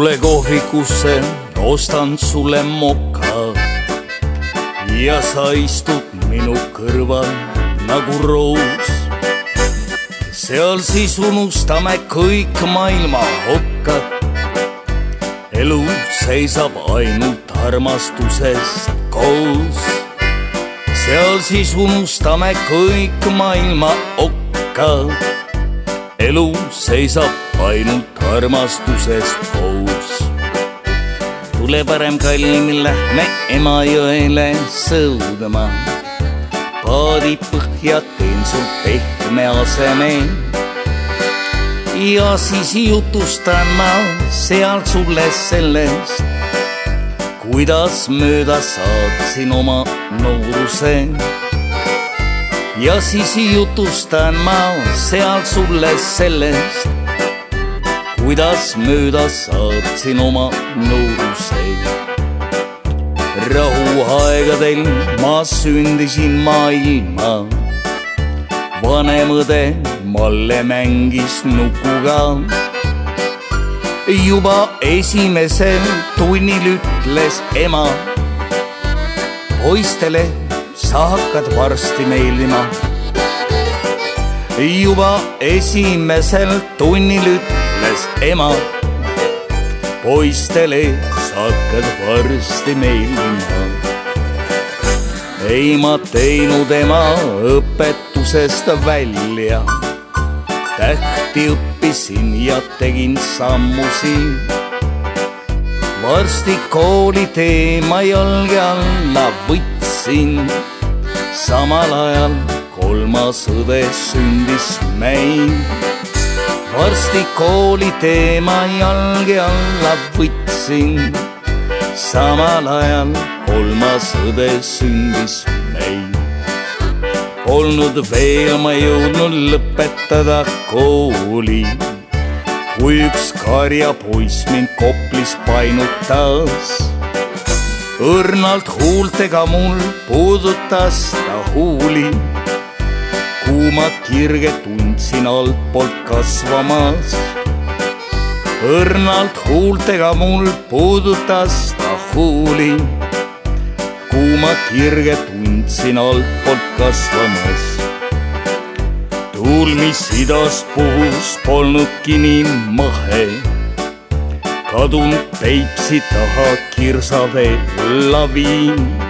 tule kohvikusse, ostan sulle moka ja sa istud minu kõrval nagu roos. seal siis unustame kõik maailma okkad. elu seisab ainult armastusest koos. seal siis unustame kõik maailma okkad. elu seisab ainult armastusest koos. Tule parem kallim, lähme Emajõele sõudma. paadi põhja teen sul pehme aseme. ja siis jutustan ma seal sulle sellest, kuidas mööda saatsin oma nooruse ja siis jutustan ma seal sulle sellest, kuidas mööda saatsin oma nooruseid. rahuaegadel ma sündisin maailma. vanem õde Malle mängis nukuga. juba esimesel tunnil ütles ema poistele, sa hakkad varsti meeldima. juba esimesel tunnil ütles ütles ema. poistele sa hakkad varsti meeldima. ei ma teinud ema õpetusest välja. tähti õppisin ja tegin sammusi. varsti koolitee ma jalge alla võtsin. samal ajal kolmas õde sündis meil varsti kooli teema jalge alla võtsin. samal ajal kolmas õde sündis meil. Polnud veel ma jõudnud lõpetada kooli, kui üks karjapoiss mind Koplis painutas. õrnalt huultega mul puudutas ta huuli kuumad kirged tundsin altpoolt kasvamas. õrnalt huultega mul puudutas ta huuli. kuumad kirged tundsin altpoolt kasvamas. tuul, mis idast puhus, polnudki nii mahe. kadunud Peipsi taha kirsavee laviin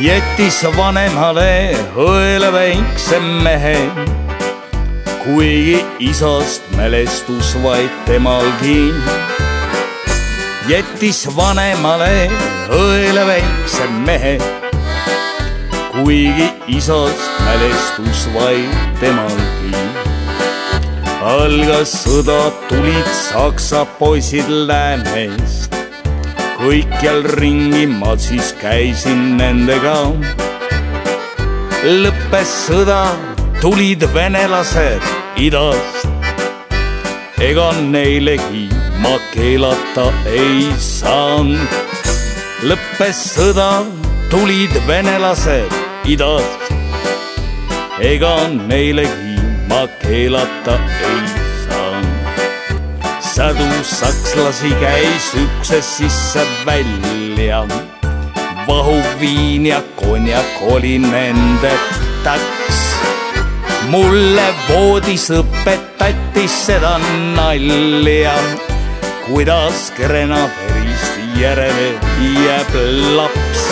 jättis vanemale õele väikse mehe. kuigi isast mälestus vaid temalgi. jättis vanemale õele väikse mehe. kuigi isast mälestus vaid temalgi. algas sõda, tulid saksa poisid läänest kõikjal ringi ma siis käisin nendega. lõppes sõda, tulid venelased idast. ega neilegi ma keelata ei saanud. lõppes sõda, tulid venelased idast. ega neilegi ma keelata ei saanud sadu sakslasi käis üksest sisse-välja. vahuviin ja konjak oli nende taks. mulle voodis õpetati seda nalja, kuidas grenaderist järele jääb laps.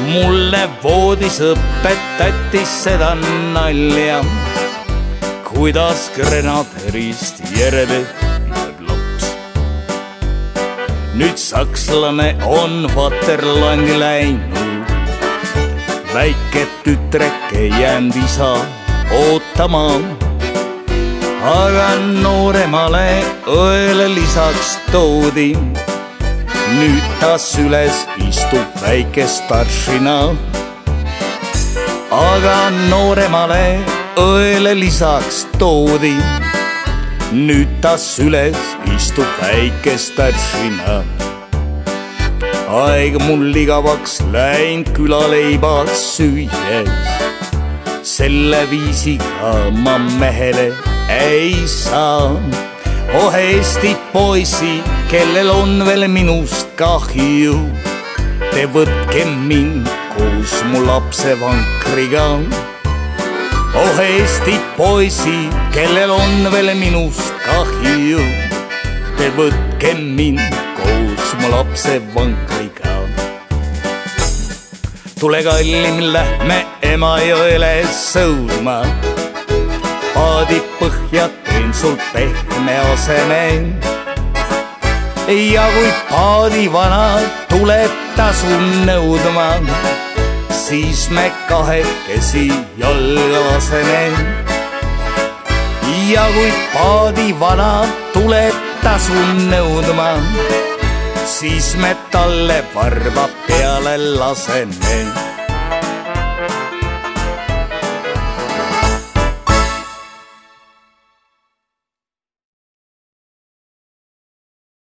mulle voodis õpetati seda nalja, kuidas grenaderist järele nüüd sakslane on Vaterlandi läinud. väike tütreke jäänud isa ootama. aga nooremale õele lisaks toodi. nüüd ta süles istub väike staršina. aga nooremale õele lisaks toodi nüüd ta süles istub väike staršina. aeg mul igavaks läinud külaleiba süües. selle viisiga ma mehele ei saa. oh Eesti poisid, kellel on veel minust kahju. Te võtke mind koos mu lapsevankriga. Oh Eesti poisid, kellel on veel minust kahju. Te võtke mind koos mu lapsevankriga. tule kallim, lähme Emajõele sõudma paadi põhja teen sul pehme aseme. ja kui paadivana tuleb tasu nõudma, siis me kahekesi jalga laseme. ja kui paadivana tuleb tasu nõudma, siis me talle varba peale laseme